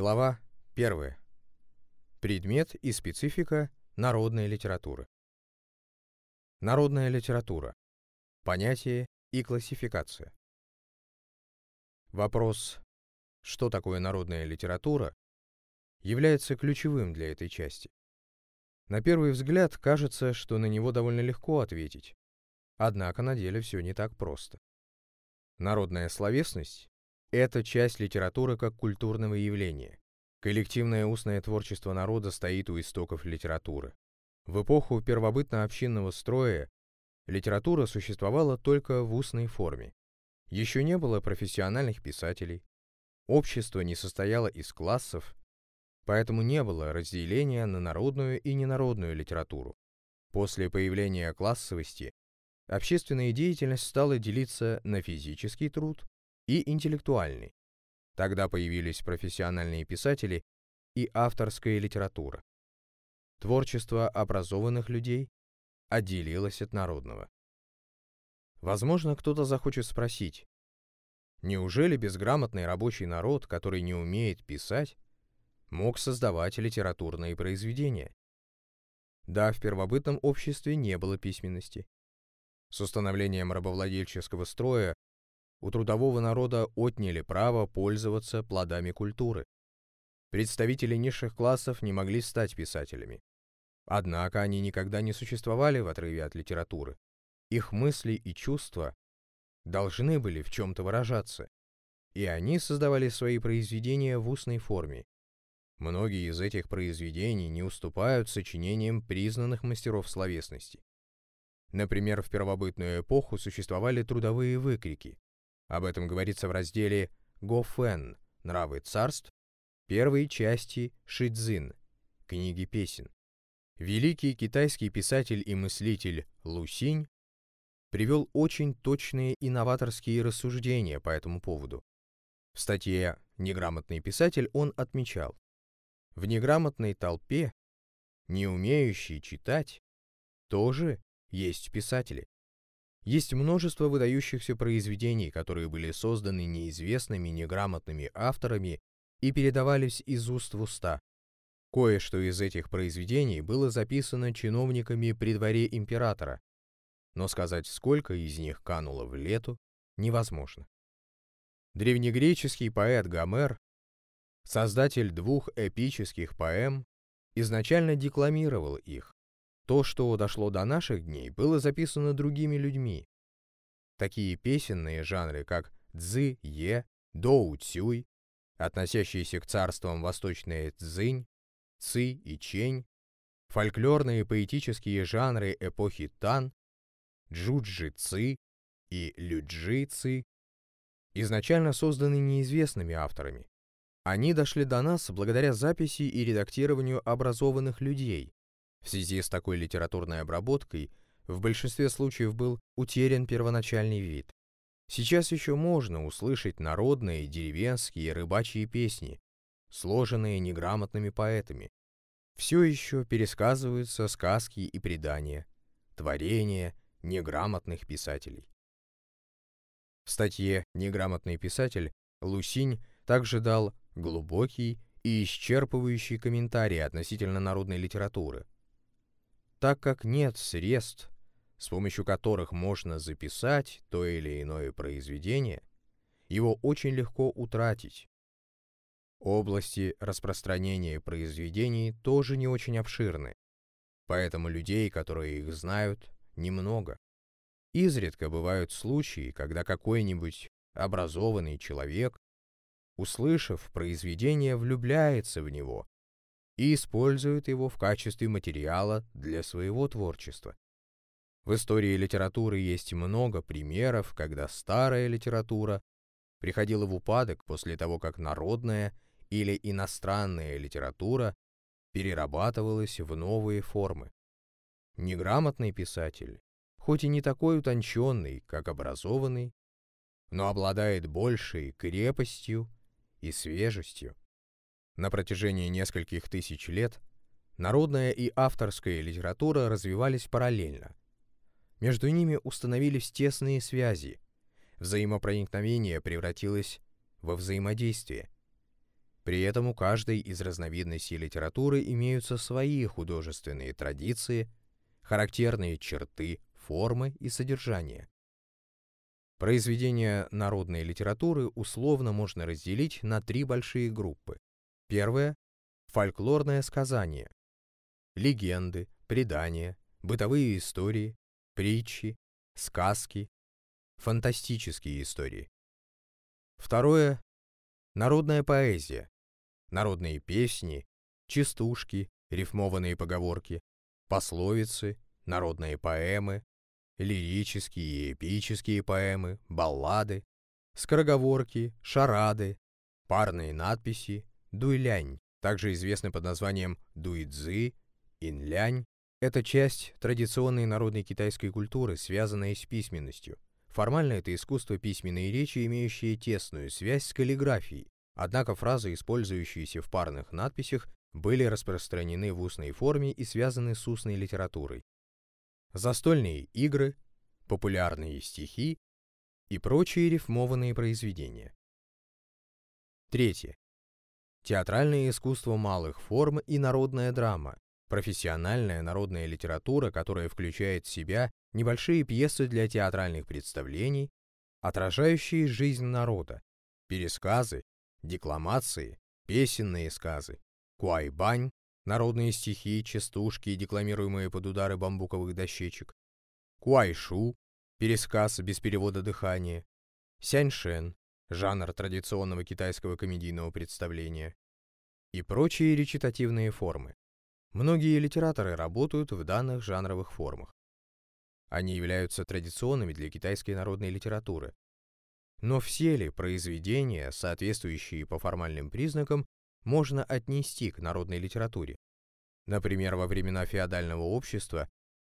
Глава 1. Предмет и специфика народной литературы. Народная литература. Понятие и классификация. Вопрос, что такое народная литература, является ключевым для этой части. На первый взгляд кажется, что на него довольно легко ответить, однако на деле все не так просто. Народная словесность это часть литературы как культурного явления. Коллективное устное творчество народа стоит у истоков литературы. В эпоху первобытно-общинного строя литература существовала только в устной форме. Еще не было профессиональных писателей. Общество не состояло из классов, поэтому не было разделения на народную и ненародную литературу. После появления классовости общественная деятельность стала делиться на физический труд и интеллектуальный. Тогда появились профессиональные писатели и авторская литература. Творчество образованных людей отделилось от народного. Возможно, кто-то захочет спросить, неужели безграмотный рабочий народ, который не умеет писать, мог создавать литературные произведения? Да, в первобытном обществе не было письменности. С установлением рабовладельческого строя у трудового народа отняли право пользоваться плодами культуры. Представители низших классов не могли стать писателями. Однако они никогда не существовали в отрыве от литературы. Их мысли и чувства должны были в чем-то выражаться, и они создавали свои произведения в устной форме. Многие из этих произведений не уступают сочинениям признанных мастеров словесности. Например, в первобытную эпоху существовали трудовые выкрики, об этом говорится в разделе «Го Фэн. Нравы царств» первой части Шидзин, книги песен. Великий китайский писатель и мыслитель Лусинь привел очень точные и новаторские рассуждения по этому поводу. В статье «Неграмотный писатель» он отмечал, в неграмотной толпе, не умеющие читать, тоже есть писатели. Есть множество выдающихся произведений, которые были созданы неизвестными, неграмотными авторами и передавались из уст в уста. Кое-что из этих произведений было записано чиновниками при дворе императора, но сказать, сколько из них кануло в лету, невозможно. Древнегреческий поэт Гомер, создатель двух эпических поэм, изначально декламировал их, то, что дошло до наших дней, было записано другими людьми. Такие песенные жанры, как цзы-е, доу-цюй, относящиеся к царствам восточной цзынь, ци и чень, фольклорные поэтические жанры эпохи Тан, джуджи-ци и люджи-ци, изначально созданы неизвестными авторами. Они дошли до нас благодаря записи и редактированию образованных людей, в связи с такой литературной обработкой в большинстве случаев был утерян первоначальный вид. Сейчас еще можно услышать народные, деревенские, рыбачьи песни, сложенные неграмотными поэтами. Все еще пересказываются сказки и предания, творения неграмотных писателей. В статье «Неграмотный писатель» Лусинь также дал глубокий и исчерпывающий комментарий относительно народной литературы – так как нет средств, с помощью которых можно записать то или иное произведение, его очень легко утратить. Области распространения произведений тоже не очень обширны, поэтому людей, которые их знают, немного. Изредка бывают случаи, когда какой-нибудь образованный человек, услышав произведение, влюбляется в него и использует его в качестве материала для своего творчества. В истории литературы есть много примеров, когда старая литература приходила в упадок после того, как народная или иностранная литература перерабатывалась в новые формы. Неграмотный писатель, хоть и не такой утонченный, как образованный, но обладает большей крепостью и свежестью. На протяжении нескольких тысяч лет народная и авторская литература развивались параллельно. Между ними установились тесные связи, взаимопроникновение превратилось во взаимодействие. При этом у каждой из разновидностей литературы имеются свои художественные традиции, характерные черты, формы и содержание. Произведения народной литературы условно можно разделить на три большие группы. Первая – фольклорное сказание, легенды, предания, бытовые истории, притчи, сказки, фантастические истории. Второе – народная поэзия, народные песни, частушки, рифмованные поговорки, пословицы, народные поэмы, лирические и эпические поэмы, баллады, скороговорки, шарады, парные надписи, дуйлянь, также известны под названием дуйцзы, инлянь. Это часть традиционной народной китайской культуры, связанная с письменностью. Формально это искусство письменной речи, имеющее тесную связь с каллиграфией, однако фразы, использующиеся в парных надписях, были распространены в устной форме и связаны с устной литературой застольные игры, популярные стихи и прочие рифмованные произведения. Третье. Театральное искусство малых форм и народная драма, профессиональная народная литература, которая включает в себя небольшие пьесы для театральных представлений, отражающие жизнь народа, пересказы, декламации, песенные сказы, куайбань, народные стихи, частушки, декламируемые под удары бамбуковых дощечек, куайшу, пересказ без перевода дыхания, сяньшен, жанр традиционного китайского комедийного представления, и прочие речитативные формы. Многие литераторы работают в данных жанровых формах. Они являются традиционными для китайской народной литературы. Но все ли произведения, соответствующие по формальным признакам, можно отнести к народной литературе. Например, во времена феодального общества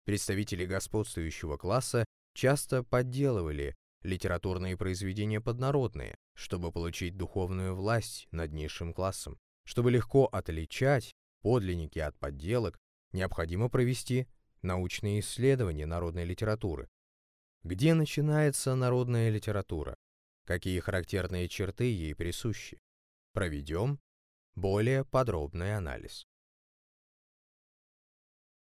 представители господствующего класса часто подделывали литературные произведения поднародные, чтобы получить духовную власть над низшим классом. Чтобы легко отличать подлинники от подделок, необходимо провести научные исследования народной литературы. Где начинается народная литература? Какие характерные черты ей присущи? Проведем более подробный анализ.